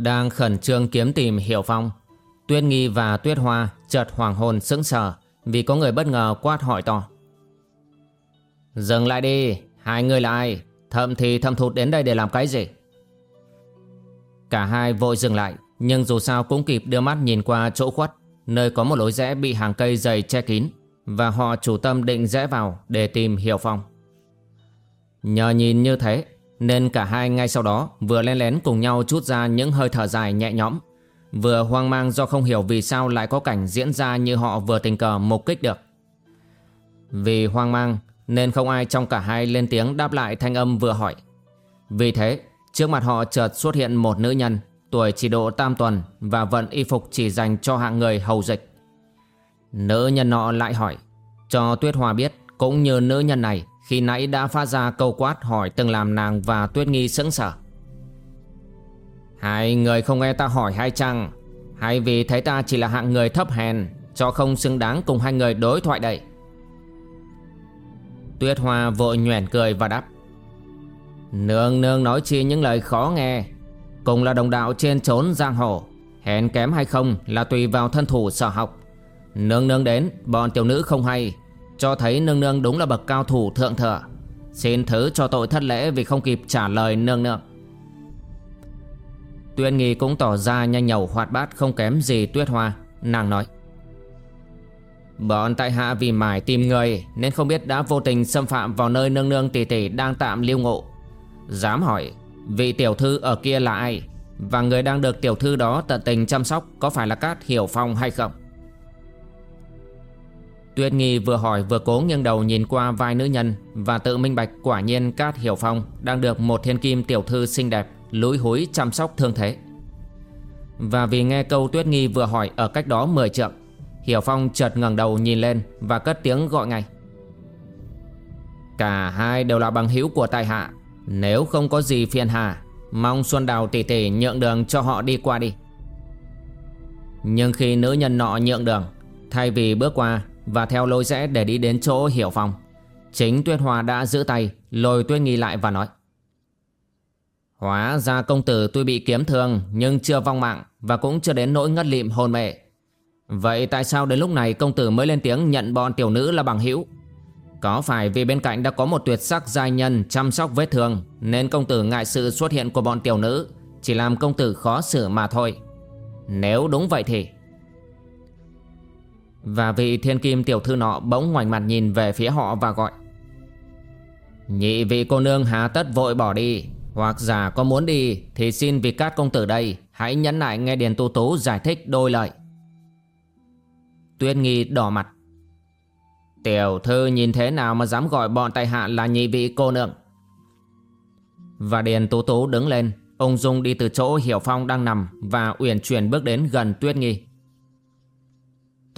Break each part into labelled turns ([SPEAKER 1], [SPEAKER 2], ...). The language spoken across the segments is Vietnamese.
[SPEAKER 1] Đang khẩn trương kiếm tìm Hiểu Phong. Tuyết Nghi và Tuyết Hoa chợt hoàng hồn sững sờ Vì có người bất ngờ quát hỏi to. Dừng lại đi, Hai người là ai? Thậm thì thâm thụt đến đây để làm cái gì? Cả hai vội dừng lại, Nhưng dù sao cũng kịp đưa mắt nhìn qua chỗ khuất, Nơi có một lối rẽ bị hàng cây dày che kín, Và họ chủ tâm định rẽ vào Để tìm Hiểu Phong. Nhờ nhìn như thế nên cả hai ngay sau đó vừa len lén cùng nhau chút ra những hơi thở dài nhẹ nhõm, Vừa hoang mang do không hiểu vì sao lại có cảnh diễn ra như họ vừa tình cờ mục kích được. Vì hoang mang nên không ai trong cả hai lên tiếng đáp lại thanh âm vừa hỏi. Vì thế, trước mặt họ chợt xuất hiện một nữ nhân Tuổi chỉ độ tam tuần và vận y phục chỉ dành cho hạng người hầu dịch. Nữ nhân nọ lại hỏi, Cho Tuyết Hòa biết cũng như nữ nhân này khi nãy đã phát ra câu quát hỏi từng làm nàng và Tuyết Nghi sững sờ. Hai người không nghe ta hỏi hay chăng? Hay vì thấy ta chỉ là hạng người thấp hèn, cho không xứng đáng cùng hai người đối thoại đây? Tuyết Hoa vội nhoẻn cười và đáp. Nương nương nói chi những lời khó nghe Cùng là đồng đạo trên trốn giang hồ, Hèn kém hay không là tùy vào thân thủ sở học Nương nương đến, Bọn tiểu nữ không hay cho thấy nương nương đúng là bậc cao thủ thượng thừa. Xin thứ cho tội thất lễ vì không kịp trả lời nương nương. Tuyên nghi cũng tỏ ra nhanh nhẩu hoạt bát, không kém gì tuyết hoa, Nàng nói. Bọn tại hạ vì mải tìm người, Nên không biết đã vô tình xâm phạm vào nơi nương nương tỷ tỷ đang tạm lưu ngộ Dám hỏi, Vị tiểu thư ở kia là ai? Và người đang được tiểu thư đó tận tình chăm sóc Có phải là Cát Hiểu Phong hay không? Tuyết Nghi vừa hỏi vừa cố nghiêng đầu nhìn qua vai nữ nhân và tự minh bạch quả nhiên Cát Hiểu Phong đang được một thiên kim tiểu thư xinh đẹp lúi húi chăm sóc thương thế. Và vì nghe câu Tuyết Nghi vừa hỏi ở cách đó 10 trượng, Hiểu Phong chợt ngẩng đầu nhìn lên và cất tiếng gọi ngay. Cả hai đều là bằng hữu của tài hạ, nếu không có gì phiền hà, mong Xuân Đào tỷ tỷ nhượng đường cho họ đi qua đi. Nhưng khi nữ nhân nọ nhượng đường, thay vì bước qua và theo lối rẽ để đi đến chỗ Hiểu Phong, Chính Tuyết Hoa đã giữ tay, Lôi Tuyết Nghi lại và nói, Hóa ra công tử tuy bị kiếm thương Nhưng chưa vong mạng Và cũng chưa đến nỗi ngất lịm hồn mệ Vậy tại sao đến lúc này công tử mới lên tiếng Nhận bọn tiểu nữ là bằng hữu? Có phải vì bên cạnh đã có một tuyệt sắc giai nhân Chăm sóc vết thương Nên công tử ngại sự xuất hiện của bọn tiểu nữ Chỉ làm công tử khó xử mà thôi? Nếu đúng vậy thì và vị thiên kim tiểu thư nọ bỗng ngoảnh mặt nhìn về phía họ và gọi, Nhị vị cô nương hà tất vội bỏ đi. Hoặc giả có muốn đi Thì xin vị cát công tử đây Hãy nhẫn nại nghe Điền Tu Tú giải thích đôi lời. Tuyên nghi đỏ mặt, Tiểu thư nhìn thế nào mà dám gọi bọn tại hạ là nhị vị cô nương? Và Điền Tú Tú đứng lên Ông Dung đi từ chỗ Hiểu Phong đang nằm Và uyển chuyển bước đến gần Tuyết Nghi.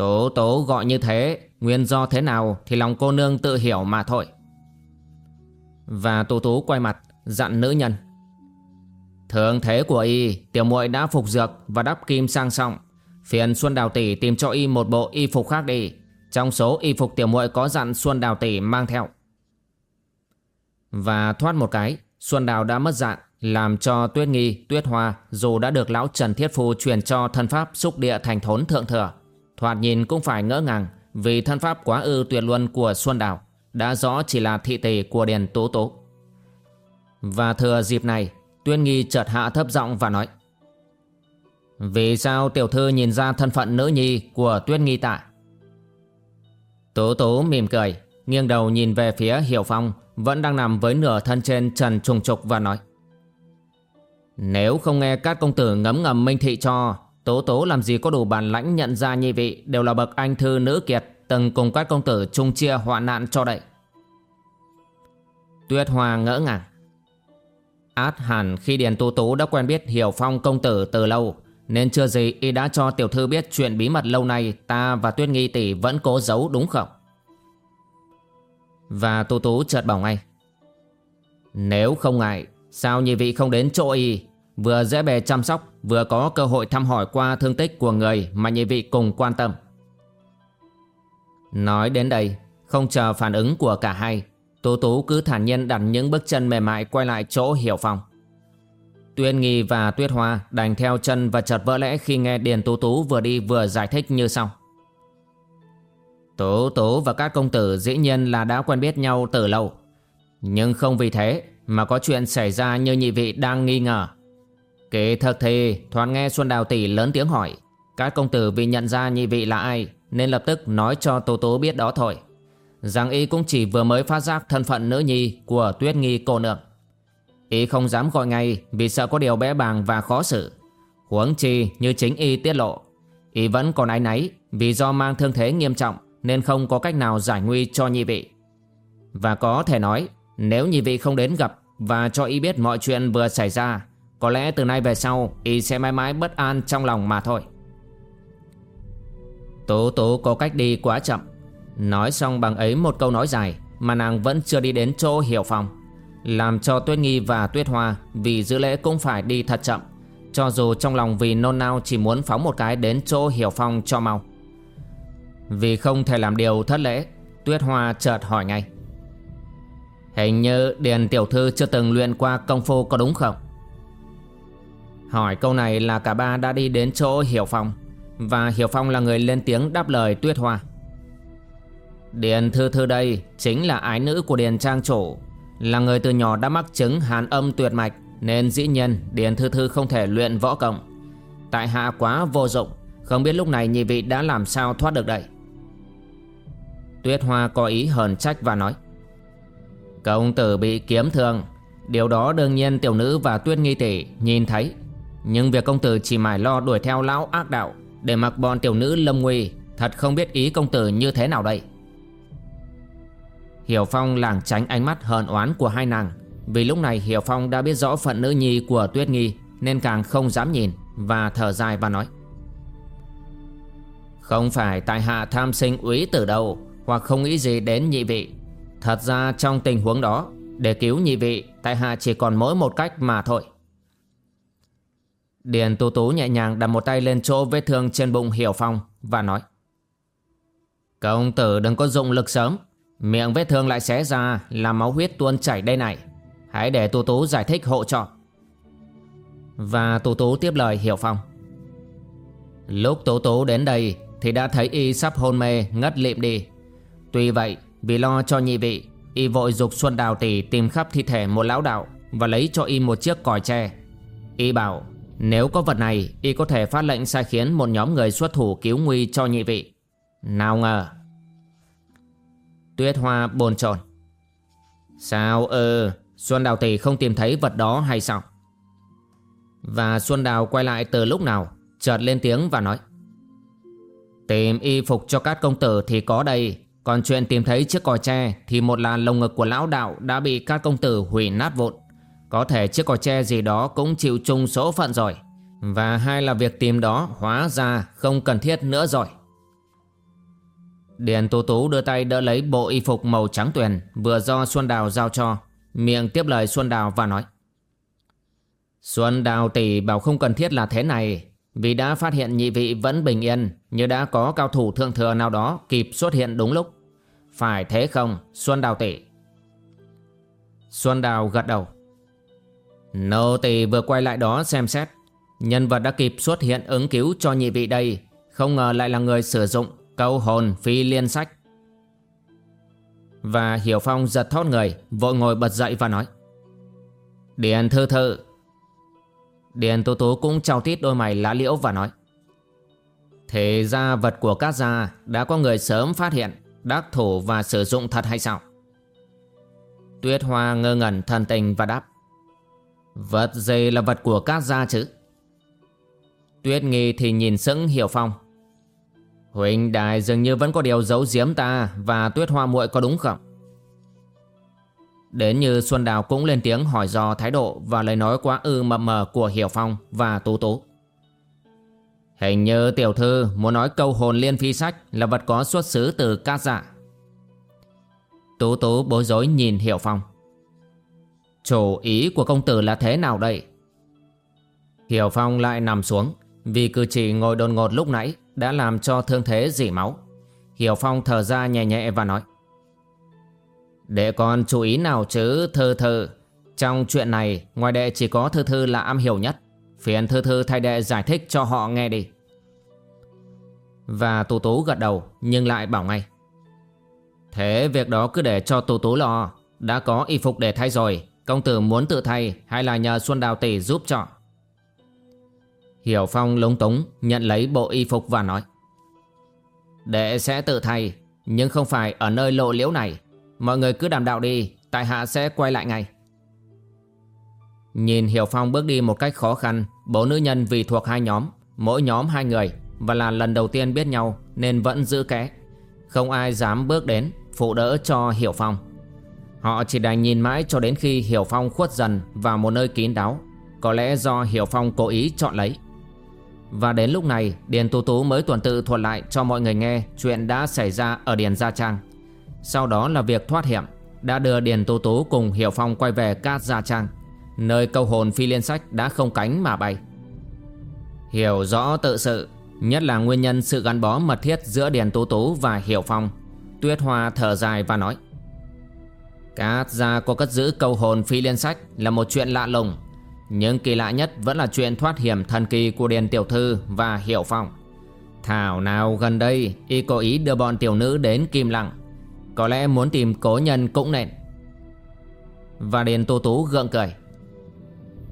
[SPEAKER 1] Tố tố gọi như thế Nguyên do thế nào thì lòng cô nương tự hiểu mà thôi. Và tố tố quay mặt Dặn nữ nhân. Thường thế của y Tiểu muội đã phục dược và đắp kim sang song. Phiền Xuân Đào Tỷ tìm cho y một bộ y phục khác đi. Trong số y phục tiểu muội có dặn Xuân Đào Tỷ mang theo. Và thoát một cái Xuân Đào đã mất dạng Làm cho Tuyết Nghi, Tuyết Hoa Dù đã được lão Trần Thiết Phu truyền cho thân pháp xúc địa thành thốn thượng thừa. Thoạt nhìn cũng phải ngỡ ngàng vì thân pháp quá ư tuyệt luân của Xuân Đào đã rõ chỉ là thị tỷ của Điền Tố Tố. Và thừa dịp này, Tuyên Nghi chợt hạ thấp giọng và nói Vì sao tiểu thư nhìn ra thân phận nữ nhi của Tuyết Nghi tạ? Tố tố mỉm cười, nghiêng đầu nhìn về phía Hiểu Phong, vẫn đang nằm với nửa thân trên trần trùng trục và nói. Nếu không nghe các công tử ngấm ngầm minh thị cho, tố tố làm gì có đủ bản lãnh nhận ra nhi vị, đều là bậc anh thư nữ kiệt, từng cùng các công tử chung chia hoạn nạn cho đậy. Tuyết Hoa ngỡ ngàng. Át hẳn khi Điền Tu Tú đã quen biết Hiểu Phong công tử từ lâu, Nên chưa gì y đã cho tiểu thư biết chuyện bí mật lâu nay, Ta và Tuyết Nghi tỷ vẫn cố giấu đúng không Và Tu Tú chợt bảo ngay Nếu không ngại, Sao nhi vị không đến chỗ y Vừa dễ bề chăm sóc, Vừa có cơ hội thăm hỏi qua thương tích của người Mà nhị vị cùng quan tâm Nói đến đây, Không chờ phản ứng của cả hai, Tú Tú cứ thản nhiên đặt những bước chân mềm mại quay lại chỗ Hiểu Phong. Tuyên Nghi và Tuyết Hoa đành theo chân và chợt vỡ lẽ khi nghe Điền Tú Tú vừa đi vừa giải thích như sau. Tú Tú và các công tử dĩ nhiên là đã quen biết nhau từ lâu. Nhưng không vì thế mà có chuyện xảy ra như nhị vị đang nghi ngờ. Kể thật thì thoáng nghe Xuân Đào Tỷ lớn tiếng hỏi. Các công tử vì nhận ra nhị vị là ai nên lập tức nói cho Tố Tố biết đó thôi rằng y cũng chỉ vừa mới phát giác thân phận nữ nhi của tuyết nghi cô nương. Y không dám gọi ngay vì sợ có điều bé bàng và khó xử. Huống chi như chính y tiết lộ, y vẫn còn áy náy vì do mang thương thế nghiêm trọng nên không có cách nào giải nguy cho nhị vị. Và có thể nói, nếu nhị vị không đến gặp và cho y biết mọi chuyện vừa xảy ra, có lẽ từ nay về sau, y sẽ mãi mãi bất an trong lòng mà thôi. Tố tố có cách đi quá chậm Nói xong bằng ấy một câu nói dài Mà nàng vẫn chưa đi đến chỗ hiểu phòng Làm cho Tuyết Nghi và Tuyết Hoa Vì giữ lễ cũng phải đi thật chậm, Cho dù trong lòng vì nôn nao Chỉ muốn phóng một cái đến chỗ hiểu phong cho mau Vì không thể làm điều thất lễ, Tuyết Hoa chợt hỏi ngay Hình như Điền Tiểu Thư chưa từng luyện qua công phu có đúng không? Hỏi câu này là cả ba đã đi đến chỗ Hiểu Phong. Và Hiểu Phong là người lên tiếng đáp lời Tuyết Hoa. Điền Thư Thư đây chính là ái nữ của Điền Trang Chủ, Là người từ nhỏ đã mắc chứng hàn âm tuyệt mạch, Nên dĩ nhiên Điền Thư Thư không thể luyện võ công. Tại hạ quá vô dụng, Không biết lúc này nhị vị đã làm sao thoát được đây? Tuyết Hoa có ý hờn trách và nói, Công tử bị kiếm thương, Điều đó đương nhiên tiểu nữ và tuyết nghi tỷ nhìn thấy. Nhưng việc công tử chỉ mải lo đuổi theo lão ác đạo Để mặc bọn tiểu nữ lâm nguy, Thật không biết ý công tử như thế nào đây. Hiểu Phong lảng tránh ánh mắt hờn oán của hai nàng, Vì lúc này Hiểu Phong đã biết rõ phận nữ nhi của Tuyết Nghi Nên càng không dám nhìn Và thở dài và nói. Không phải tại hạ tham sinh úy từ đâu, Hoặc không nghĩ gì đến nhị vị. Thật ra trong tình huống đó, Để cứu nhị vị Tại hạ chỉ còn mỗi một cách mà thôi. Điền Tú Tú nhẹ nhàng đặt một tay lên chỗ vết thương trên bụng Hiểu Phong Và nói, Công tử đừng có dụng lực sớm. Miệng vết thương lại xé ra, Làm máu huyết tuôn chảy đây này. Hãy để Tú Tú giải thích hộ cho. Và Tú Tú tiếp lời Hiểu Phong, Lúc Tú Tú đến đây Thì đã thấy y sắp hôn mê, ngất lịm đi. Tuy vậy, vì lo cho nhị vị, Y vội dục Xuân Đào Tỷ tìm khắp thi thể một lão đạo Và lấy cho y một chiếc còi tre. Y bảo nếu có vật này, Y có thể phát lệnh sai khiến một nhóm người xuất thủ cứu nguy cho nhị vị. Nào ngờ. Tuyết Hoa bồn chồn. Sao ơ Xuân Đào Tỷ không tìm thấy vật đó hay sao? Và Xuân Đào quay lại từ lúc nào, Chợt lên tiếng và nói. Tìm y phục cho các công tử thì có đây, Còn chuyện tìm thấy chiếc còi tre Thì một là lồng ngực của lão đạo Đã bị các công tử hủy nát vụn. Có thể chiếc còi tre gì đó Cũng chịu chung số phận rồi Và hai là việc tìm đó Hóa ra không cần thiết nữa rồi Điền Tú Tú đưa tay đỡ lấy bộ y phục màu trắng tuyền vừa do Xuân Đào giao cho, miệng tiếp lời Xuân Đào và nói. Xuân Đào tỷ bảo không cần thiết là thế này, vì đã phát hiện nhị vị vẫn bình yên, như đã có cao thủ thượng thừa nào đó kịp xuất hiện đúng lúc. Phải thế không, Xuân Đào tỷ? Xuân Đào gật đầu. Nô tỳ vừa quay lại đó xem xét, nhân vật đã kịp xuất hiện ứng cứu cho nhị vị đây, không ngờ lại là người sử dụng Câu hồn phi liên sách. Và Hiểu Phong giật thót người Vội ngồi bật dậy và nói Điền thư thư. Điền Tú Tú cũng trao tít đôi mày lá liễu và nói Thế ra vật của các gia đã có người sớm phát hiện Đắc thủ và sử dụng thật hay sao? Tuyết Hoa ngơ ngẩn thần tình và đáp Vật gì là vật của các gia chứ? Tuyết Nghi thì nhìn sững Hiểu Phong. Huỳnh Đài dường như vẫn có điều giấu giếm ta Và Tuyết Hoa muội có đúng không? Đến như Xuân Đào cũng lên tiếng hỏi do thái độ Và lời nói quá ư mập mờ của Hiểu Phong và Tú Tú Hình như tiểu thư muốn nói câu hồn liên phi sách Là vật có xuất xứ từ cát giả dạ. Tú Tú bối rối nhìn Hiểu Phong. Chủ ý của công tử là thế nào đây? Hiểu Phong lại nằm xuống, Vì cử chỉ ngồi đồn ngột lúc nãy Đã làm cho thương thế dỉ máu. Hiểu Phong thở ra nhẹ nhẹ và nói Đệ còn chú ý nào chứ, Thư Thư. Trong chuyện này ngoài đệ chỉ có Thư Thư là am hiểu nhất. Phiền Thư Thư thay đệ giải thích cho họ nghe đi. Và Tú Tú gật đầu, nhưng lại bảo ngay, Thế việc đó cứ để cho Tú Tú lo. Đã có y phục để thay rồi. Công tử muốn tự thay hay là nhờ Xuân Đào Tỷ giúp cho? Hiểu Phong lúng túng, nhận lấy bộ y phục và nói. Đệ sẽ tự thay, Nhưng không phải ở nơi lộ liễu này. Mọi người cứ đảm đạo đi, Tại hạ sẽ quay lại ngay. Nhìn Hiểu Phong bước đi một cách khó khăn Bố nữ nhân vì thuộc hai nhóm, Mỗi nhóm hai người, Và là lần đầu tiên biết nhau, Nên vẫn giữ kẽ. Không ai dám bước đến, Phụ đỡ cho Hiểu Phong. Họ chỉ đành nhìn mãi cho đến khi Hiểu Phong khuất dần Vào một nơi kín đáo. Có lẽ do Hiểu Phong cố ý chọn lấy. Và đến lúc này, Điền Tú Tú mới tuần tự thuật lại cho mọi người nghe Chuyện đã xảy ra ở Điền Gia Trang. Sau đó là việc thoát hiểm, Đã đưa Điền Tú Tú cùng Hiểu Phong quay về Cát Gia Trang, Nơi câu hồn phi liên sách đã không cánh mà bay. Hiểu rõ tự sự, Nhất là nguyên nhân sự gắn bó mật thiết giữa Điền Tú Tú và Hiểu Phong, Tuyết Hoa thở dài và nói Cát gia có cất giữ câu hồn phi liên sách là một chuyện lạ lùng. Nhưng kỳ lạ nhất vẫn là chuyện thoát hiểm thần kỳ của Điền Tiểu Thư và Hiểu Phong. Thảo nào gần đây y có ý đưa bọn tiểu nữ đến Kim Lặng. Có lẽ muốn tìm cố nhân cũng nên. Và Điền Tô Tú gượng cười.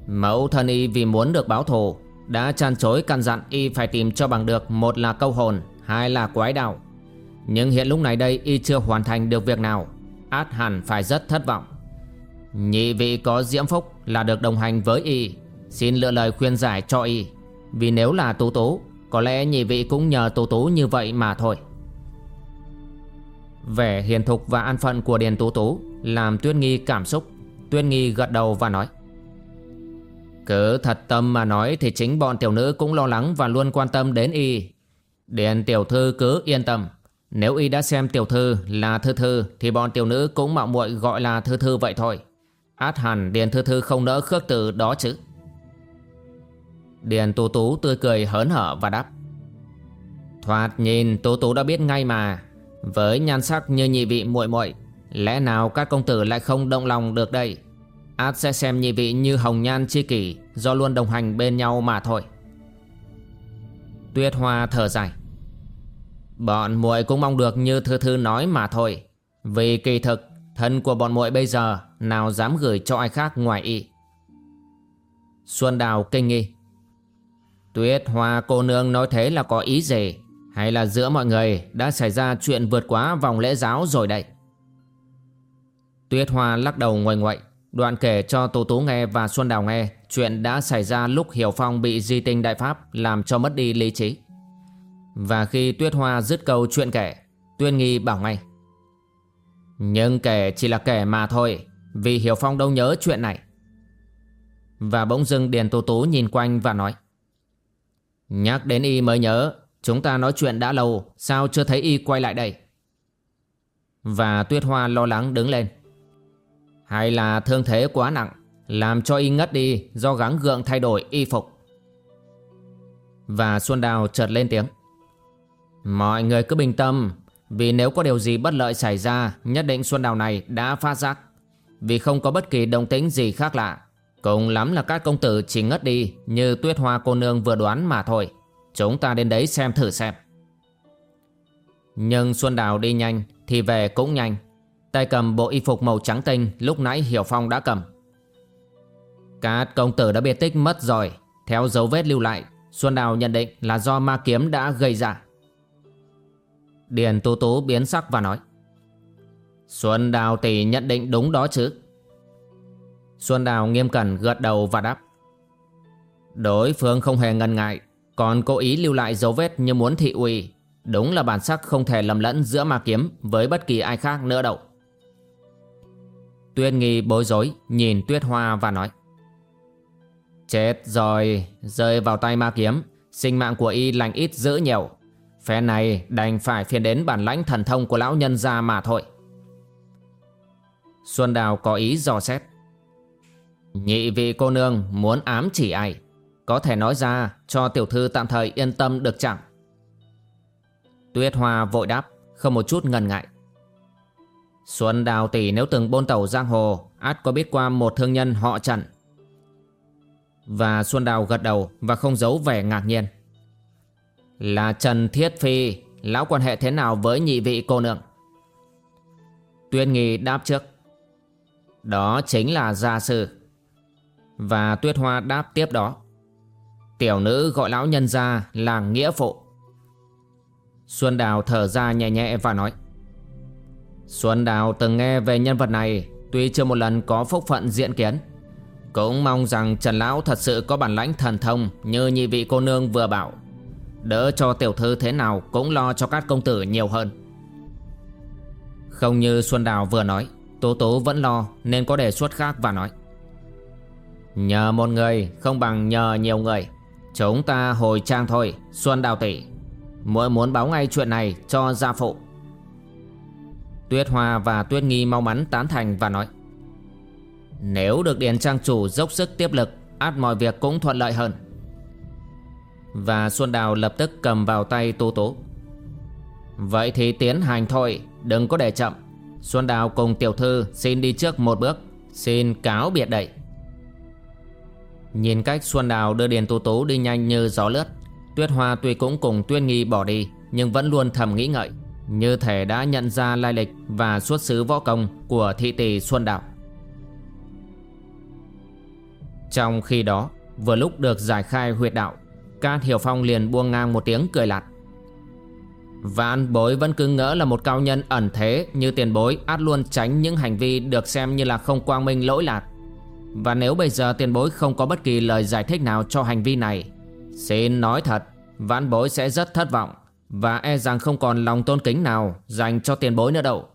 [SPEAKER 1] Mẫu thân y vì muốn được báo thù Đã chăn chối căn dặn y phải tìm cho bằng được Một là câu hồn, hai là quái đạo. Nhưng hiện lúc này đây y chưa hoàn thành được việc nào át hẳn phải rất thất vọng. Nhị vị có diễm phúc là được đồng hành với y. Xin lựa lời khuyên giải cho y. Vì nếu là tú tú, Có lẽ nhị vị cũng nhờ tú tú như vậy mà thôi. Vẻ hiền thục và an phận của Điền Tú Tú Làm Tuyết Nghi cảm xúc. Tuyết Nghi gật đầu và nói, Cứ thật tâm mà nói Thì chính bọn tiểu nữ cũng lo lắng Và luôn quan tâm đến y. Điền tiểu thư cứ yên tâm nếu y đã xem tiểu thư là thư thư, Thì bọn tiểu nữ cũng mạo muội gọi là thư thư vậy thôi. Át hẳn Điền thư thư không nỡ khước từ đó chứ. Điền tú tú tươi cười hớn hở và đáp. Thoạt nhìn tú tú đã biết ngay mà. Với nhan sắc như nhị vị muội muội, Lẽ nào các công tử lại không động lòng được đây? Át sẽ xem nhị vị như hồng nhan chi kỷ, Do luôn đồng hành bên nhau mà thôi. Tuyết hoa thở dài. Bọn muội cũng mong được như Thư Thư nói mà thôi. Vì kỳ thực Thân của bọn muội bây giờ Nào dám gửi cho ai khác ngoài y Xuân Đào kinh nghi. Tuyết Hoa cô nương nói thế là có ý gì? Hay là giữa mọi người Đã xảy ra chuyện vượt quá vòng lễ giáo rồi đây? Tuyết Hoa lắc đầu ngoảnh ngoại, Đoạn kể cho Tú Tú nghe và Xuân Đào nghe Chuyện đã xảy ra lúc Hiểu Phong bị di tinh đại pháp Làm cho mất đi lý trí và khi Tuyết Hoa dứt câu chuyện kể Tuyên Nghi bảo ngay. Nhưng kể chỉ là kể mà thôi, Vì Hiểu Phong đâu nhớ chuyện này. Và bỗng dưng Điền Tô Tú nhìn quanh và nói. Nhắc đến y mới nhớ, Chúng ta nói chuyện đã lâu, Sao chưa thấy y quay lại đây? Và Tuyết Hoa lo lắng đứng lên. Hay là thương thế quá nặng, Làm cho y ngất đi Do gắng gượng thay đổi y phục. Và Xuân Đào chợt lên tiếng. Mọi người cứ bình tâm, Vì nếu có điều gì bất lợi xảy ra, Nhất định Xuân Đào này đã phát giác. Vì không có bất kỳ động tính gì khác lạ, Cùng lắm là các công tử chỉ ngất đi Như tuyết hoa cô nương vừa đoán mà thôi. Chúng ta đến đấy xem thử xem. Nhưng Xuân Đào đi nhanh Thì về cũng nhanh. Tay cầm bộ y phục màu trắng tinh Lúc nãy Hiểu Phong đã cầm. Các công tử đã biệt tích mất rồi. Theo dấu vết lưu lại, Xuân Đào nhận định là do ma kiếm đã gây ra. Điền Tú Tú biến sắc và nói, Xuân Đào tỷ nhận định đúng đó chứ? Xuân Đào nghiêm cẩn gật đầu và đáp, Đối phương không hề ngần ngại, Còn cố ý lưu lại dấu vết như muốn thị uy. Đúng là bản sắc không thể lầm lẫn giữa ma kiếm Với bất kỳ ai khác nữa đâu. Tuyên nghi bối rối, Nhìn tuyết hoa và nói, Chết rồi, Rơi vào tay ma kiếm, Sinh mạng của y lành ít dữ nhiều. Phe này đành phải phiền đến bản lãnh thần thông của lão nhân gia mà thôi. Xuân Đào có ý dò xét. Nhị vị cô nương muốn ám chỉ ai? Có thể nói ra cho tiểu thư tạm thời yên tâm được chẳng? Tuyết Hoa vội đáp, Không một chút ngần ngại. Xuân Đào tỷ nếu từng bôn tàu giang hồ, át có biết qua một thương nhân họ Trần. Và Xuân Đào gật đầu Và không giấu vẻ ngạc nhiên. Là Trần Thiết Phi, Lão quan hệ thế nào với nhị vị cô nương? Tuyên nghi đáp trước. Đó chính là gia sư. Và Tuyết Hoa đáp tiếp đó. Tiểu nữ gọi lão nhân ra là nghĩa phụ. Xuân Đào thở ra nhẹ nhẹ và nói. Xuân Đào từng nghe về nhân vật này, Tuy chưa một lần có phúc phận diện kiến. Cũng mong rằng Trần Lão thật sự có bản lãnh thần thông Như nhị vị cô nương vừa bảo. Đỡ cho tiểu thư thế nào Cũng lo cho các công tử nhiều hơn. Không như Xuân Đào vừa nói, Tố Tố vẫn lo Nên có đề xuất khác và nói. Nhờ một người, không bằng nhờ nhiều người. Chúng ta hồi trang thôi, Xuân Đào tỷ. Muội muốn báo ngay chuyện này cho gia phụ. Tuyết Hoa và Tuyết Nghi mau mắn tán thành và nói. Nếu được Điền Trang Chủ dốc sức tiếp lực, át mọi việc cũng thuận lợi hơn. Và Xuân Đào lập tức cầm vào tay Tô Tố. Vậy thì tiến hành thôi, Đừng có để chậm. Xuân Đào cùng tiểu thư xin đi trước một bước, Xin cáo biệt đậy Nhìn cách Xuân Đào đưa Điền Tô Tố đi nhanh như gió lướt, Tuyết Hoa tuy cũng cùng Tuyên Nghi bỏ đi, Nhưng vẫn luôn thầm nghĩ ngợi, Như thể đã nhận ra lai lịch Và xuất xứ võ công của thị tỷ Xuân Đào. Trong khi đó, Vừa lúc được giải khai huyệt đạo Cát Hiểu Phong liền buông ngang một tiếng cười lạt. Vạn bối vẫn cứ ngỡ là một cao nhân ẩn thế Như tiền bối, át luôn tránh những hành vi Được xem như là không quang minh lỗi lạc. Và nếu bây giờ tiền bối không có bất kỳ lời giải thích nào cho hành vi này, Xin nói thật, vạn bối sẽ rất thất vọng Và e rằng không còn lòng tôn kính nào Dành cho tiền bối nữa đâu.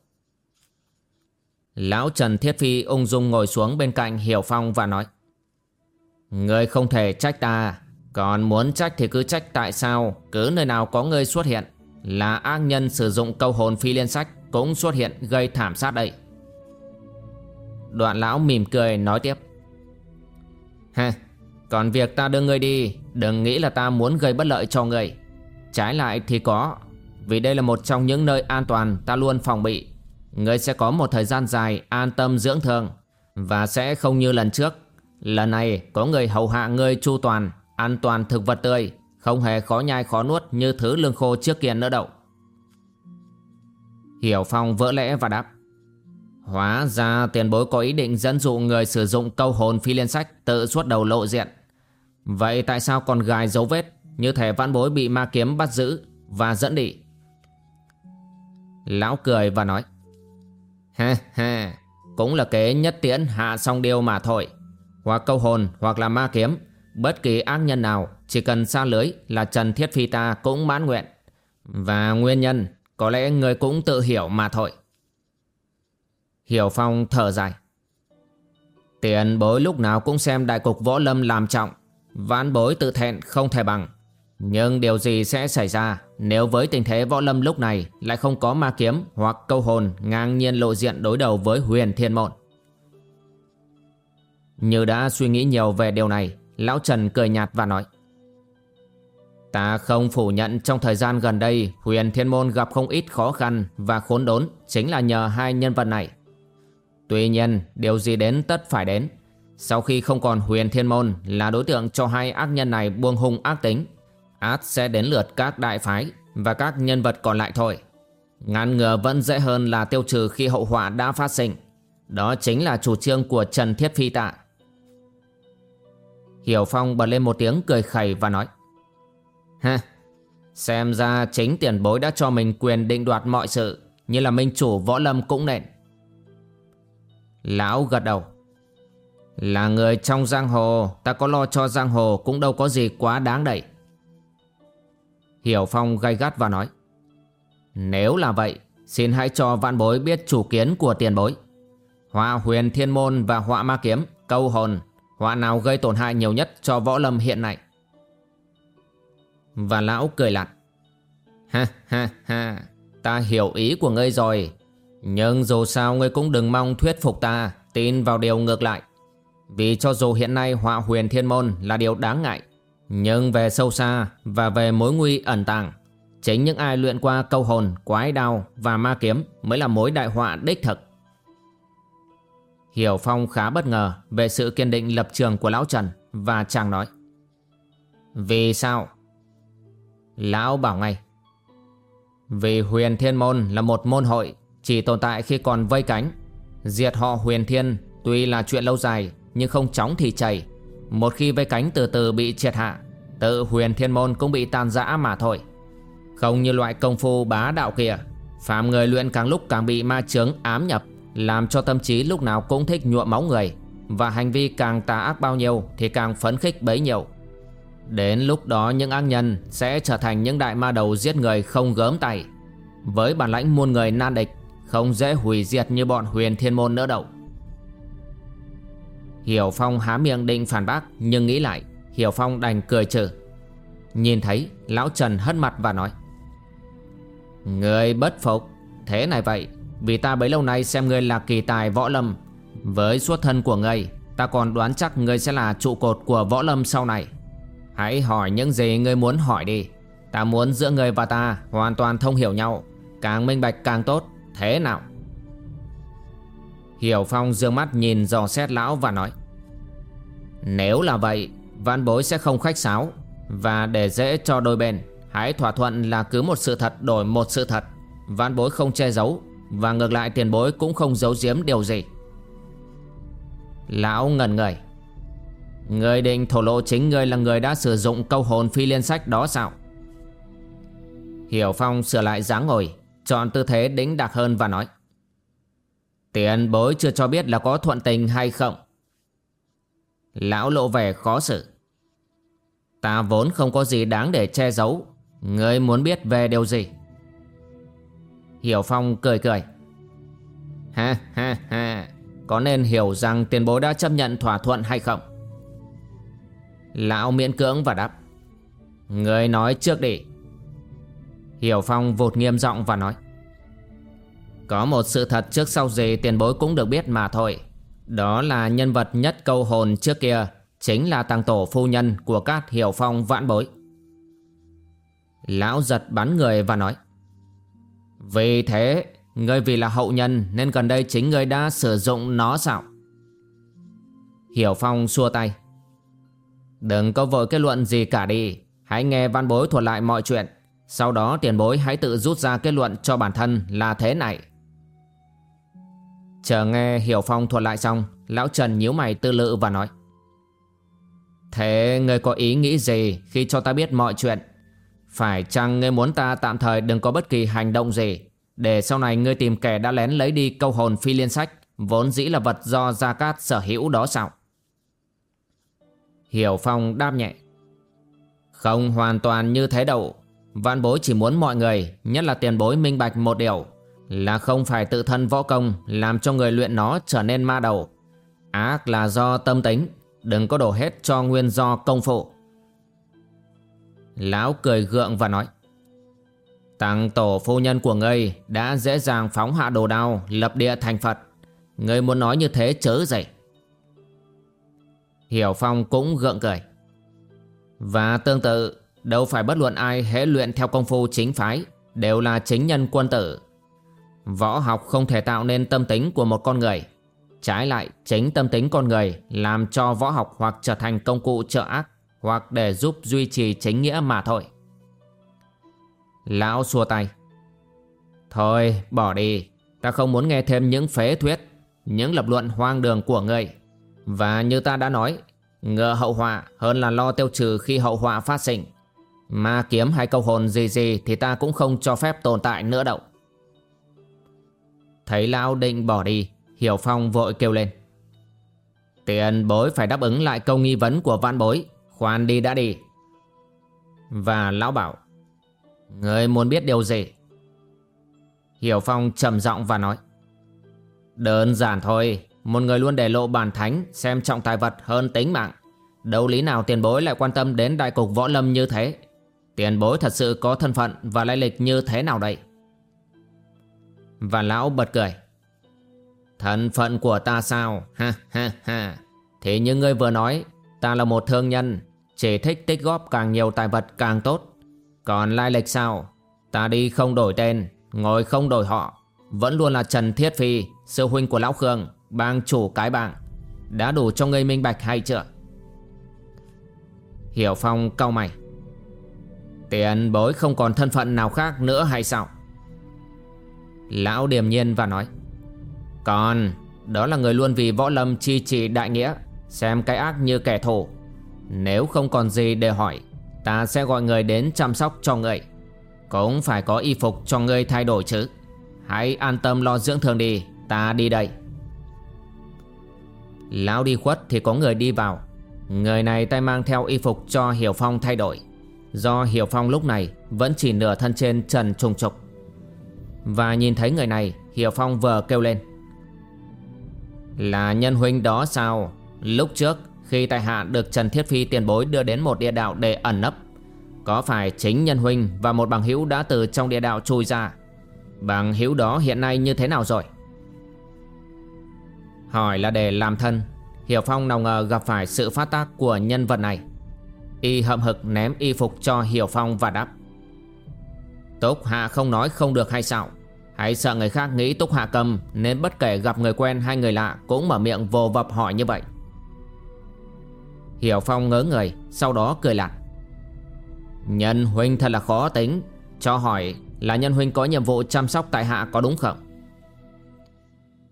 [SPEAKER 1] Lão Trần Thiết Phi ung dung ngồi xuống bên cạnh Hiểu Phong và nói Ngươi không thể trách ta còn muốn trách thì cứ trách tại sao? Cứ nơi nào có ngươi xuất hiện, Là ác nhân sử dụng câu hồn phi liên sách Cũng xuất hiện gây thảm sát đây. Đoạn lão mỉm cười nói tiếp. Ha còn việc ta đưa ngươi đi, Đừng nghĩ là ta muốn gây bất lợi cho ngươi. Trái lại thì có, Vì đây là một trong những nơi an toàn Ta luôn phòng bị. Ngươi sẽ có một thời gian dài an tâm dưỡng thương, Và sẽ không như lần trước. Lần này có người hầu hạ ngươi chu toàn. An toàn thực vật tươi Không hề khó nhai khó nuốt như thứ lương khô trước kia nữa đâu Hiểu Phong vỡ lẽ và đáp Hóa ra tiền bối có ý định dẫn dụ người sử dụng câu hồn phi liên sách tự suốt đầu lộ diện. Vậy tại sao còn gài dấu vết như thể vãn bối bị ma kiếm bắt giữ và dẫn đi? Lão cười và nói Ha ha, cũng là kế nhất tiễn hạ song điều mà thôi. Hoặc câu hồn hoặc là ma kiếm, bất kỳ ác nhân nào chỉ cần xa lưới là Trần Thiết Phi ta cũng mãn nguyện. Và nguyên nhân có lẽ người cũng tự hiểu mà thôi. Hiểu Phong thở dài. Tiền bối lúc nào cũng xem đại cục võ lâm làm trọng. Ván bối tự thẹn không thể bằng. Nhưng điều gì sẽ xảy ra nếu với tình thế võ lâm lúc này lại không có ma kiếm hoặc câu hồn ngang nhiên lộ diện đối đầu với huyền thiên môn? Như đã suy nghĩ nhiều về điều này, Lão Trần cười nhạt và nói. Ta không phủ nhận trong thời gian gần đây huyền thiên môn gặp không ít khó khăn và khốn đốn, chính là nhờ hai nhân vật này. Tuy nhiên, điều gì đến tất phải đến Sau khi không còn huyền thiên môn Là đối tượng cho hai ác nhân này buông hung ác tính, Át sẽ đến lượt các đại phái Và các nhân vật còn lại thôi Ngăn ngừa vẫn dễ hơn là tiêu trừ khi hậu họa đã phát sinh Đó chính là chủ trương của Trần Thiết Phi Tạ Hiểu Phong bật lên một tiếng cười khẩy và nói Ha Xem ra chính tiền bối đã cho mình quyền định đoạt mọi sự, Như là minh chủ võ lâm cũng nện Lão gật đầu, Là người trong giang hồ, Ta có lo cho giang hồ cũng đâu có gì quá đáng đậy. Hiểu Phong gay gắt và nói, Nếu là vậy, Xin hãy cho vạn bối biết chủ kiến của tiền bối. Họa huyền thiên môn và họa ma kiếm, Câu hồn Họa nào gây tổn hại nhiều nhất cho võ lâm hiện nay? Và lão cười lặn Ha ha ha Ta hiểu ý của ngươi rồi. Nhưng dù sao ngươi cũng đừng mong thuyết phục ta Tin vào điều ngược lại. Vì cho dù hiện nay họa huyền thiên môn là điều đáng ngại Nhưng về sâu xa Và về mối nguy ẩn tàng Chính những ai luyện qua câu hồn, quái đao và ma kiếm Mới là mối đại họa đích thực. Hiểu Phong khá bất ngờ về sự kiên định lập trường của Lão Trần và chàng nói, Vì sao? Lão bảo ngay, Vì huyền thiên môn là một môn hội chỉ tồn tại khi còn vây cánh. Diệt họ huyền thiên tuy là chuyện lâu dài nhưng không chóng thì chảy. Một khi vây cánh từ từ bị triệt hạ, Tự huyền thiên môn cũng bị tan rã mà thôi. Không như loại công phu bá đạo kia Phạm người luyện càng lúc càng bị ma chướng ám nhập làm cho tâm trí lúc nào cũng thích nhuộm máu người, Và hành vi càng tà ác bao nhiêu Thì càng phấn khích bấy nhiêu. Đến lúc đó những ác nhân Sẽ trở thành những đại ma đầu giết người không gớm tay. Với bản lãnh muôn người nan địch, Không dễ hủy diệt như bọn huyền thiên môn nữa đâu. Hiểu Phong há miệng định phản bác, Nhưng nghĩ lại, Hiểu Phong đành cười trừ. Nhìn thấy, Lão Trần hất mặt và nói, Người bất phục, Thế này vậy vì ta bấy lâu nay xem ngươi là kỳ tài võ lâm. Với xuất thân của ngươi, Ta còn đoán chắc ngươi sẽ là trụ cột của võ lâm sau này. Hãy hỏi những gì ngươi muốn hỏi đi. Ta muốn giữa ngươi và ta hoàn toàn thông hiểu nhau. Càng minh bạch càng tốt. Thế nào? Hiểu Phong dương mắt nhìn dò xét lão và nói, Nếu là vậy, Văn bối sẽ không khách sáo. Và để dễ cho đôi bên, Hãy thỏa thuận là cứ một sự thật đổi một sự thật. Văn bối không che giấu và ngược lại, tiền bối cũng không giấu giếm điều gì. Lão ngần người. Người định thổ lộ chính người là người đã sử dụng câu hồn phi liên sách đó sao? Hiểu Phong sửa lại dáng ngồi, Chọn tư thế đĩnh đặc hơn và nói. Tiền bối chưa cho biết là có thuận tình hay không? Lão lộ vẻ khó xử. Ta vốn không có gì đáng để che giấu. Người muốn biết về điều gì? Hiểu Phong cười cười. Ha ha ha. Có nên hiểu rằng tiền bối đã chấp nhận thỏa thuận hay không? Lão miễn cưỡng và đáp. Người nói trước đi. Hiểu Phong vụt nghiêm giọng và nói. Có một sự thật trước sau gì tiền bối cũng được biết mà thôi. Đó là nhân vật nhất câu hồn trước kia Chính là tăng tổ phu nhân của các Hiểu Phong vãn bối. Lão giật bắn người và nói vì thế, ngươi vì là hậu nhân nên gần đây chính ngươi đã sử dụng nó sao? Hiểu Phong xua tay. Đừng có vội kết luận gì cả đi. Hãy nghe văn bối thuật lại mọi chuyện. Sau đó tiền bối hãy tự rút ra kết luận cho bản thân là thế này. Chờ nghe Hiểu Phong thuật lại xong, Lão Trần nhíu mày tư lự và nói. Thế ngươi có ý nghĩ gì khi cho ta biết mọi chuyện phải chăng ngươi muốn ta tạm thời đừng có bất kỳ hành động gì? Để sau này ngươi tìm kẻ đã lén lấy đi câu hồn phi liên sách, Vốn dĩ là vật do Gia Cát sở hữu đó sao? Hiểu Phong đáp nhẹ. Không hoàn toàn như thế đâu. Văn bối chỉ muốn mọi người, Nhất là tiền bối minh bạch một điều, Là không phải tự thân võ công Làm cho người luyện nó trở nên ma đầu. Ác là do tâm tính, Đừng có đổ hết cho nguyên do công phụ Lão cười gượng và nói Tăng tổ phu nhân của ngươi đã dễ dàng phóng hạ đồ đao lập địa thành Phật. Ngươi muốn nói như thế chớ dậy. Hiểu Phong cũng gượng cười. Và tương tự, đâu phải bất luận ai hễ luyện theo công phu chính phái, đều là chính nhân quân tử. Võ học không thể tạo nên tâm tính của một con người. Trái lại, chính tâm tính con người làm cho võ học hoặc trở thành công cụ trợ ác hoặc để giúp duy trì chính nghĩa mà thôi. Lão xua tay. Thôi, bỏ đi. Ta không muốn nghe thêm những phế thuyết, những lập luận hoang đường của ngươi. Và như ta đã nói, ngừa hậu họa hơn là lo tiêu trừ khi hậu họa phát sinh. Ma kiếm hay câu hồn gì gì thì ta cũng không cho phép tồn tại nữa đâu. Thấy lão định bỏ đi, Hiểu Phong vội kêu lên. Tiền bối phải đáp ứng lại câu nghi vấn của vạn bối, khoan đi đã đi. Và lão bảo, Người muốn biết điều gì? Hiểu Phong trầm giọng và nói. Đơn giản thôi, một người luôn để lộ bản thánh xem trọng tài vật hơn tính mạng. Đâu lý nào tiền bối lại quan tâm đến đại cục võ lâm như thế? Tiền bối thật sự có thân phận và lai lịch như thế nào đây? Và lão bật cười. Thân phận của ta sao? Ha ha ha. Thế như ngươi vừa nói, ta là một thương nhân, chỉ thích tích góp càng nhiều tài vật càng tốt. Còn lai lịch sao? Ta đi không đổi tên, ngồi không đổi họ. Vẫn luôn là Trần Thiết Phi, sư huynh của Lão Khương, bang chủ cái bảng. Đã đủ cho ngươi minh bạch hay chưa? Hiểu Phong cau mày. Tiền bối không còn thân phận nào khác nữa hay sao? Lão điềm nhiên và nói. Còn, đó là người luôn vì võ lâm chi trì đại nghĩa, xem cái ác như kẻ thù. Nếu không còn gì để hỏi, ta sẽ gọi người đến chăm sóc cho người. Cũng phải có y phục cho ngươi thay đổi chứ. Hãy an tâm lo dưỡng thương đi, ta đi đây. Lão đi khuất thì có người đi vào Người này tay mang theo y phục cho Hiểu Phong thay đổi Do Hiểu Phong lúc này vẫn chỉ nửa thân trên trần trùng trục Và nhìn thấy người này Hiểu Phong vừa kêu lên Là nhân huynh đó sao Lúc trước, khi tại hạ được Trần Thiết Phi tiền bối đưa đến một địa đạo để ẩn nấp, Có phải chính nhân huynh và một bằng hữu đã từ trong địa đạo chui ra? Bằng hữu đó hiện nay như thế nào rồi? Hỏi là để làm thân, Hiểu Phong nào ngờ gặp phải sự phát tác của nhân vật này. Y hậm hực ném y phục cho Hiểu Phong và đáp. Túc Hạ không nói không được hay sao? Hay sợ người khác nghĩ Túc Hạ cầm, Nên bất kể gặp người quen hay người lạ Cũng mở miệng vô vập hỏi như vậy. Hiểu Phong ngớ người, Sau đó cười lặng Nhân huynh thật là khó tính, Cho hỏi là nhân huynh có nhiệm vụ chăm sóc tại hạ có đúng không?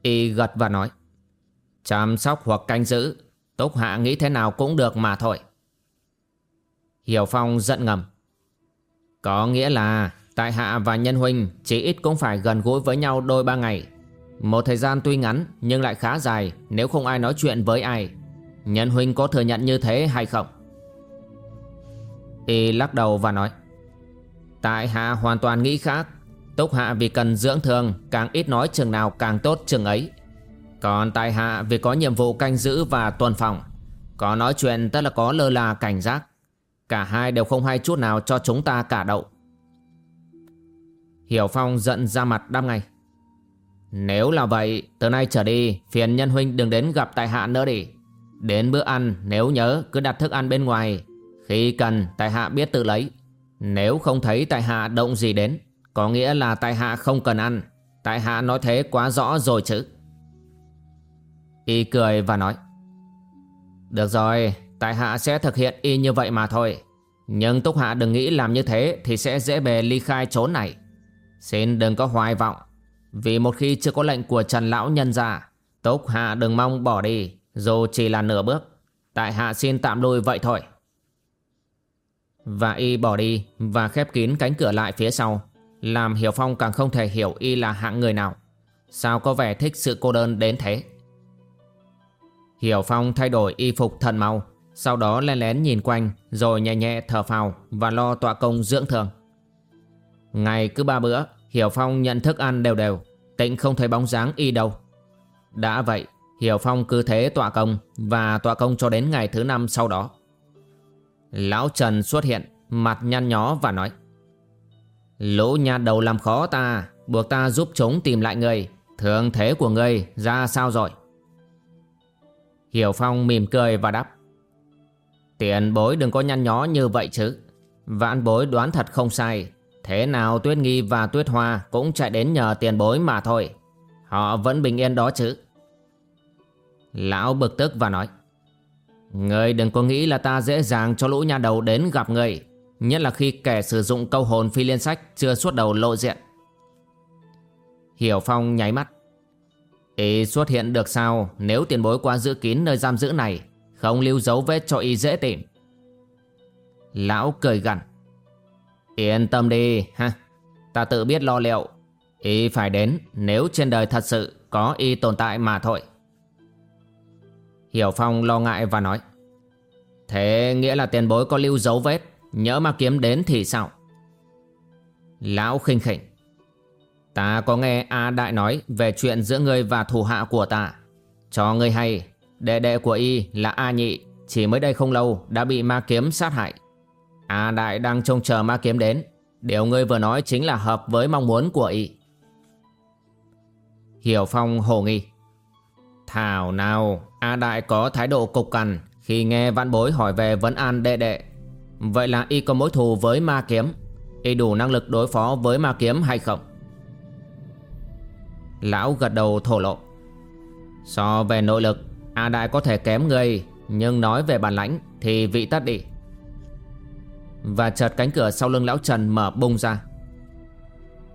[SPEAKER 1] Y gật và nói, Chăm sóc hoặc canh giữ, Túc Hạ nghĩ thế nào cũng được mà thôi. Hiểu Phong giận ngầm, Có nghĩa là Tại Hạ và Nhân Huynh Chỉ ít cũng phải gần gũi với nhau đôi ba ngày. Một thời gian tuy ngắn Nhưng lại khá dài, Nếu không ai nói chuyện với ai Nhân Huynh có thừa nhận như thế hay không? Y lắc đầu và nói, Tại Hạ hoàn toàn nghĩ khác. Túc Hạ vì cần dưỡng thương, Càng ít nói chừng nào càng tốt chừng ấy. Còn tại hạ vì có nhiệm vụ canh giữ và tuần phòng, Có nói chuyện tất là có lơ là cảnh giác. Cả hai đều không hay chút nào cho chúng ta cả đậu. Hiểu Phong giận ra mặt đăm ngay, Nếu là vậy, Từ nay trở đi, Phiền nhân huynh đừng đến gặp tại hạ nữa đi. Đến bữa ăn nếu nhớ cứ đặt thức ăn bên ngoài. Khi cần tại hạ biết tự lấy. Nếu không thấy tại hạ động gì đến. Có nghĩa là tại hạ không cần ăn. Tại hạ nói thế quá rõ rồi chứ. Y cười và nói Được rồi, tại hạ sẽ thực hiện y như vậy mà thôi. Nhưng Túc Hạ đừng nghĩ làm như thế thì sẽ dễ bề ly khai trốn này. Xin đừng có hoài vọng. Vì một khi chưa có lệnh của Trần Lão Nhân ra Túc Hạ đừng mong bỏ đi. Dù chỉ là nửa bước, Tại hạ xin tạm lui vậy thôi. Và y bỏ đi Và khép kín cánh cửa lại phía sau, Làm Hiểu Phong càng không thể hiểu y là hạng người nào. Sao có vẻ thích sự cô đơn đến thế? Hiểu Phong thay đổi y phục thần mau, Sau đó len lén nhìn quanh, Rồi nhẹ nhẹ thở phào Và lo tọa công dưỡng thường Ngày cứ ba bữa, Hiểu Phong nhận thức ăn đều đều Tịnh không thấy bóng dáng y đâu. Đã vậy Hiểu Phong cứ thế tọa công Và tọa công cho đến ngày thứ năm sau đó. Lão Trần xuất hiện, Mặt nhăn nhó và nói, Lũ nhà đầu làm khó ta, Buộc ta giúp chúng tìm lại người. Thường thế của ngươi ra sao rồi? Hiểu Phong mỉm cười và đáp, Tiền bối đừng có nhăn nhó như vậy chứ. Vãn bối đoán thật không sai. Thế nào Tuyết Nghi và Tuyết Hoa Cũng chạy đến nhờ tiền bối mà thôi. Họ vẫn bình yên đó chứ. Lão bực tức và nói Người đừng có nghĩ là ta dễ dàng cho lũ nhà đầu đến gặp người Nhất là khi kẻ sử dụng câu hồn phi liên sách Chưa suốt đầu lộ diện. Hiểu Phong nháy mắt Y xuất hiện được sao? Nếu tiền bối qua giữ kín nơi giam giữ này, Không lưu dấu vết cho y dễ tìm. Lão cười gằn, Yên tâm đi, ha, Ta tự biết lo liệu. Y phải đến, nếu trên đời thật sự có y tồn tại mà thôi. Hiểu Phong lo ngại và nói, Thế nghĩa là tiền bối có lưu dấu vết, Nhỡ mà kiếm đến thì sao? Lão khinh khỉnh, Ta có nghe A Đại nói về chuyện giữa ngươi và thủ hạ của ta. Cho ngươi hay, Đệ đệ của y là A Nhị, Chỉ mới đây không lâu đã bị ma kiếm sát hại. A Đại đang trông chờ ma kiếm đến. Điều ngươi vừa nói chính là hợp với mong muốn của y. Hiểu Phong hồ nghi Thảo nào, A Đại có thái độ cục cằn Khi nghe văn bối hỏi về vấn an đệ đệ. Vậy là y có mối thù với ma kiếm. Y đủ năng lực đối phó với ma kiếm hay không? Lão gật đầu thổ lộ. So về nội lực, A Đại có thể kém người, Nhưng nói về bản lãnh Thì vị tắt đi. Và chợt cánh cửa sau lưng lão Trần mở bung ra.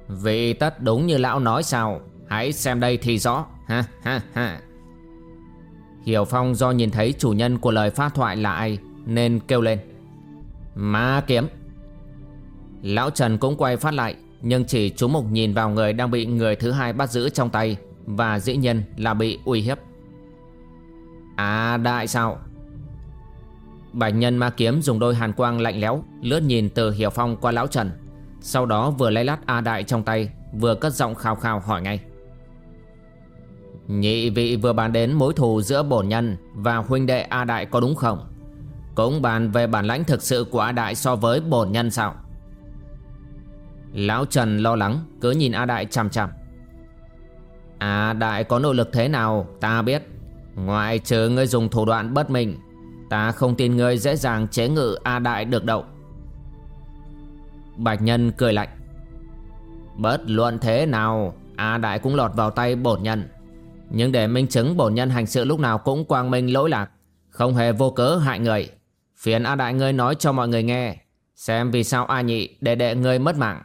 [SPEAKER 1] Vị tất đúng như lão nói sao? Hãy xem đây thì rõ. Ha ha ha. Hiểu Phong do nhìn thấy chủ nhân của lời phát thoại là ai, Nên kêu lên. Ma kiếm. Lão Trần cũng quay phát lại, Nhưng chỉ chú mục nhìn vào người đang bị người thứ hai bắt giữ trong tay, Và dĩ nhiên là bị uy hiếp. À đại sao Bạch nhân ma kiếm dùng đôi hàn quang lạnh lẽo, Lướt nhìn từ Hiểu Phong qua Lão Trần, Sau đó vừa lấy lát A đại trong tay, Vừa cất giọng khao khao hỏi ngay. Nhị vị vừa bàn đến mối thù giữa bổn nhân Và huynh đệ A đại có đúng không? Cũng bàn về bản lãnh thực sự của A đại so với bổn nhân sao? Lão Trần lo lắng, cứ nhìn A Đại chằm chằm. A Đại có nội lực thế nào, ta biết. Ngoại trừ ngươi dùng thủ đoạn bất minh, Ta không tin ngươi dễ dàng chế ngự A Đại được đâu. Bạch Nhân cười lạnh. Bất luận thế nào, A Đại cũng lọt vào tay bổn nhân. Nhưng để minh chứng bổn nhân hành sự lúc nào cũng quang minh lỗi lạc Không hề vô cớ hại người Phiền A Đại ngươi nói cho mọi người nghe Xem vì sao A Nhị để đệ ngươi mất mạng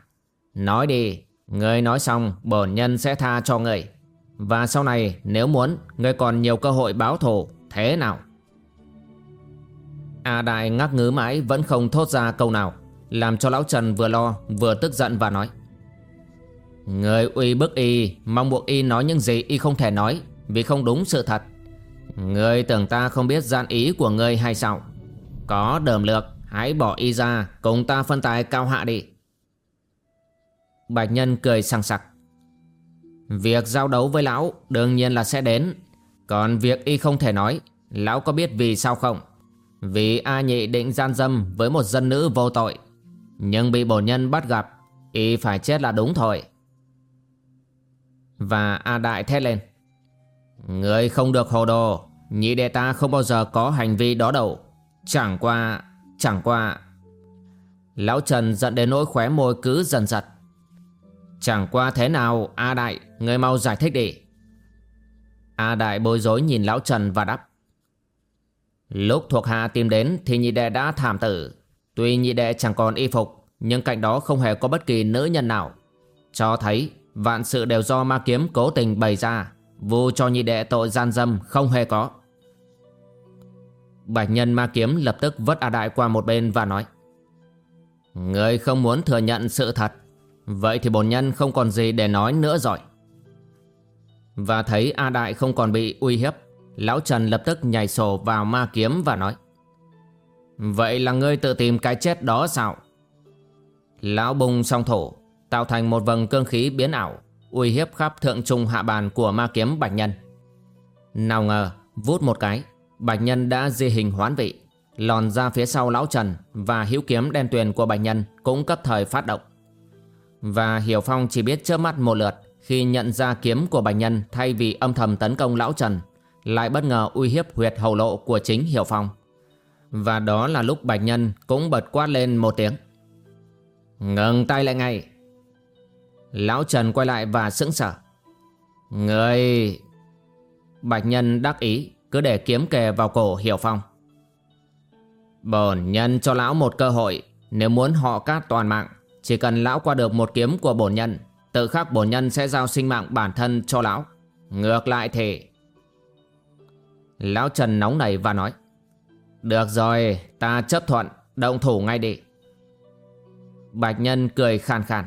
[SPEAKER 1] Nói đi, ngươi nói xong bổn nhân sẽ tha cho ngươi. Và sau này nếu muốn, ngươi còn nhiều cơ hội báo thù, thế nào? A Đại ngắc ngứ mãi vẫn không thốt ra câu nào, làm cho Lão Trần vừa lo vừa tức giận và nói. Người uy bức y, mong buộc y nói những gì y không thể nói, vì không đúng sự thật. người tưởng ta không biết gian ý của người hay sao? Có đờm lược, hãy bỏ y ra, cùng ta phân tài cao hạ đi. Bạch Nhân cười sằng sặc. Việc giao đấu với lão đương nhiên là sẽ đến. Còn việc y không thể nói, lão có biết vì sao không? Vì A Nhị định gian dâm với một dân nữ vô tội. Nhưng bị bổn nhân bắt gặp, y phải chết là đúng thôi. Và A Đại thét lên. Người không được hồ đồ, nhị đệ ta không bao giờ có hành vi đó đâu. Chẳng qua, chẳng qua. Lão Trần giận đến nỗi khóe môi cứ dần giật. Chẳng qua thế nào A Đại Người mau giải thích đi A Đại bối rối nhìn Lão Trần và đáp Lúc thuộc hạ tìm đến Thì nhị đệ đã thảm tử Tuy nhị đệ chẳng còn y phục Nhưng cạnh đó không hề có bất kỳ nữ nhân nào Cho thấy Vạn sự đều do ma kiếm cố tình bày ra. Vu cho nhị đệ tội gian dâm Không hề có. Bạch nhân ma kiếm lập tức vứt A Đại qua một bên và nói, Người không muốn thừa nhận sự thật. Vậy thì bổn nhân không còn gì để nói nữa rồi. Và thấy A Đại không còn bị uy hiếp, Lão Trần lập tức nhảy sổ vào ma kiếm và nói, Vậy là ngươi tự tìm cái chết đó sao? Lão bùng song thổ Tạo thành một vầng cương khí biến ảo Uy hiếp khắp thượng trung hạ bàn của ma kiếm Bạch Nhân Nào ngờ Vút một cái Bạch Nhân đã di hình hoán vị Lòn ra phía sau lão Trần Và hữu kiếm đen tuyền của Bạch Nhân Cũng cấp thời phát động và Hiểu Phong chỉ biết chớp mắt một lượt khi nhận ra kiếm của Bạch Nhân thay vì âm thầm tấn công Lão Trần, lại bất ngờ uy hiếp huyệt hầu lộ của chính Hiểu Phong. Và đó là lúc Bạch Nhân cũng bật quát lên một tiếng. Ngừng tay lại ngay. Lão Trần quay lại và sững sờ. Người... Bạch Nhân đắc ý cứ để kiếm kề vào cổ Hiểu Phong. Bổn nhân cho lão một cơ hội nếu muốn họ cát toàn mạng chỉ cần lão qua được một kiếm của bổn nhân Tự khắc bổn nhân sẽ giao sinh mạng bản thân cho lão Ngược lại thì Lão Trần nóng nảy và nói Được rồi, ta chấp thuận, động thủ ngay đi. Bạch Nhân cười khàn khàn.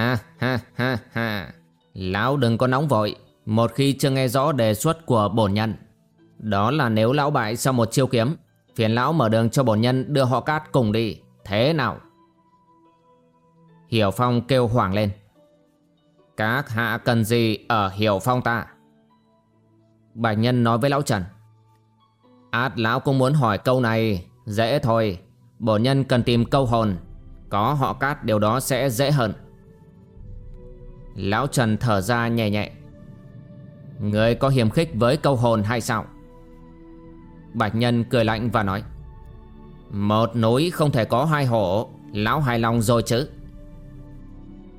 [SPEAKER 1] Ha ha ha ha, lão đừng có nóng vội, một khi chưa nghe rõ đề xuất của bổn nhân. Đó là nếu lão bại sau một chiêu kiếm, phiền lão mở đường cho bổn nhân đưa họ cát cùng đi, thế nào? Hiểu Phong kêu hoảng lên. Các hạ cần gì ở Hiểu Phong ta? Bạch Nhân nói với Lão Trần. Át Lão cũng muốn hỏi câu này, dễ thôi. Bổn nhân cần tìm câu hồn, có họ cát điều đó sẽ dễ hơn. Lão Trần thở ra nhẹ nhẹ. Người có hiểm khích với câu hồn hay sao? Bạch Nhân cười lạnh và nói. Một núi không thể có hai hổ, lão hài lòng rồi chứ.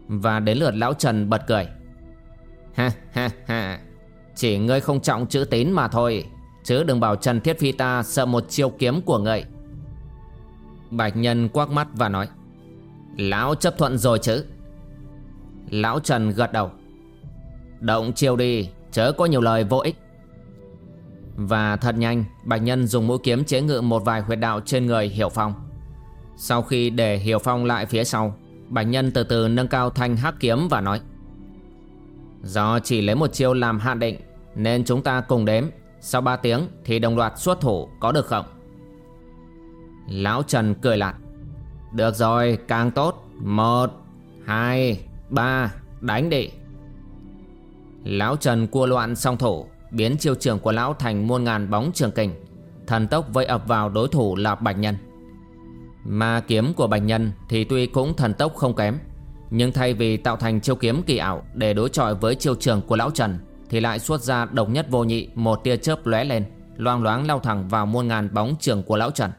[SPEAKER 1] Và đến lượt lão Trần bật cười Ha ha ha Chỉ ngươi không trọng chữ tín mà thôi Chứ đừng bảo Trần Thiết Phi ta sợ một chiêu kiếm của ngươi Bạch Nhân quắc mắt và nói Lão chấp thuận rồi chứ Lão Trần gật đầu. Động chiêu đi, Chớ có nhiều lời vô ích. Và thật nhanh, Bạch Nhân dùng mũi kiếm chế ngự một vài huyệt đạo trên người Hiểu Phong. Sau khi để Hiểu Phong lại phía sau, Bạch Nhân từ từ nâng cao thanh hắc kiếm và nói, Do chỉ lấy một chiêu làm hạn định, Nên chúng ta cùng đếm, Sau 3 tiếng thì đồng loạt xuất thủ có được không? Lão Trần cười lạt Được rồi, càng tốt. Một, Hai Ba, Đánh đi Lão Trần cua loạn song thủ, Biến chiêu trường của lão thành muôn ngàn bóng trường kình. Thần tốc vây ập vào đối thủ là Bạch Nhân. Ma kiếm của Bạch Nhân thì tuy cũng thần tốc không kém, Nhưng thay vì tạo thành chiêu kiếm kỳ ảo để đối chọi với chiêu trường của Lão Trần, Thì lại xuất ra độc nhất vô nhị, một tia chớp lóe lên, Loang loáng lao thẳng vào muôn ngàn bóng trường của Lão Trần.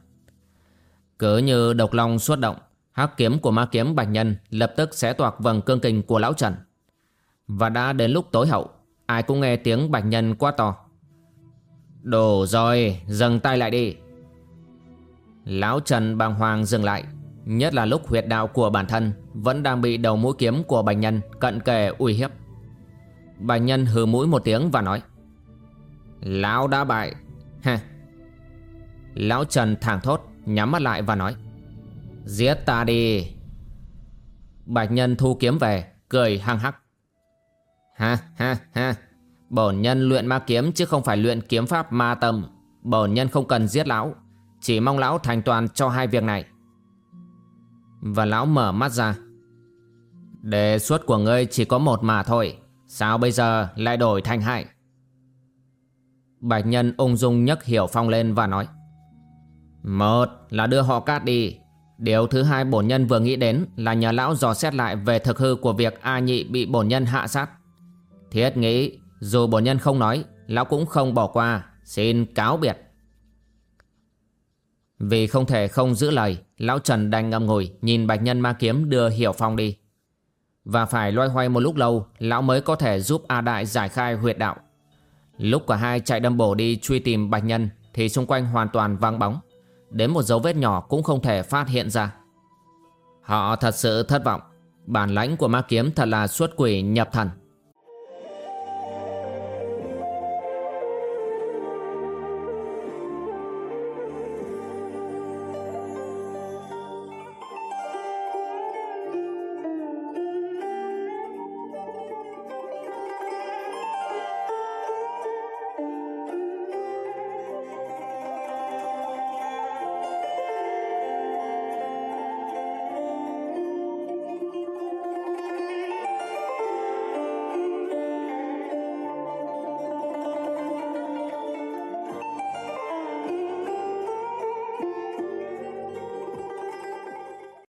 [SPEAKER 1] Cứ như độc long xuất động hắc kiếm của ma kiếm Bạch Nhân lập tức xé toạc vầng cương kình của Lão Trần. Và đã đến lúc tối hậu Ai cũng nghe tiếng Bạch Nhân quá to. Đủ rồi, dừng tay lại đi. Lão Trần bàng hoàng dừng lại Nhất là lúc huyệt đạo của bản thân Vẫn đang bị đầu mũi kiếm của bạch nhân Cận kề uy hiếp. Bạch nhân hừ mũi một tiếng và nói Lão đã bại. Ha Lão Trần thảng thốt Nhắm mắt lại và nói Giết ta đi. Bạch nhân thu kiếm về, Cười hăng hắc. Ha ha ha. Bổn nhân luyện ma kiếm chứ không phải luyện kiếm pháp ma tâm. Bổn nhân không cần giết lão, chỉ mong lão thành toàn cho hai việc này. Và lão mở mắt ra. Đề xuất của ngươi chỉ có một mà thôi, Sao bây giờ lại đổi thành hai? Bạch nhân ung dung nhấc hiểu phong lên và nói. Một là đưa họ cát đi Điều thứ hai bổn nhân vừa nghĩ đến Là nhờ lão dò xét lại về thực hư của việc A nhị bị bổn nhân hạ sát. Thiết nghĩ, Dù bổn nhân không nói, Lão cũng không bỏ qua, Xin cáo biệt. Vì không thể không giữ lời, Lão Trần đành ngậm ngùi, Nhìn bạch nhân ma kiếm đưa Hiểu Phong đi. Và phải loay hoay một lúc lâu, Lão mới có thể giúp A Đại giải khai huyệt đạo. Lúc cả hai chạy đâm bổ đi truy tìm bạch nhân, Thì xung quanh hoàn toàn vắng bóng. Đến một dấu vết nhỏ cũng không thể phát hiện ra. Họ thật sự thất vọng. Bản lãnh của ma kiếm thật là xuất quỷ nhập thần.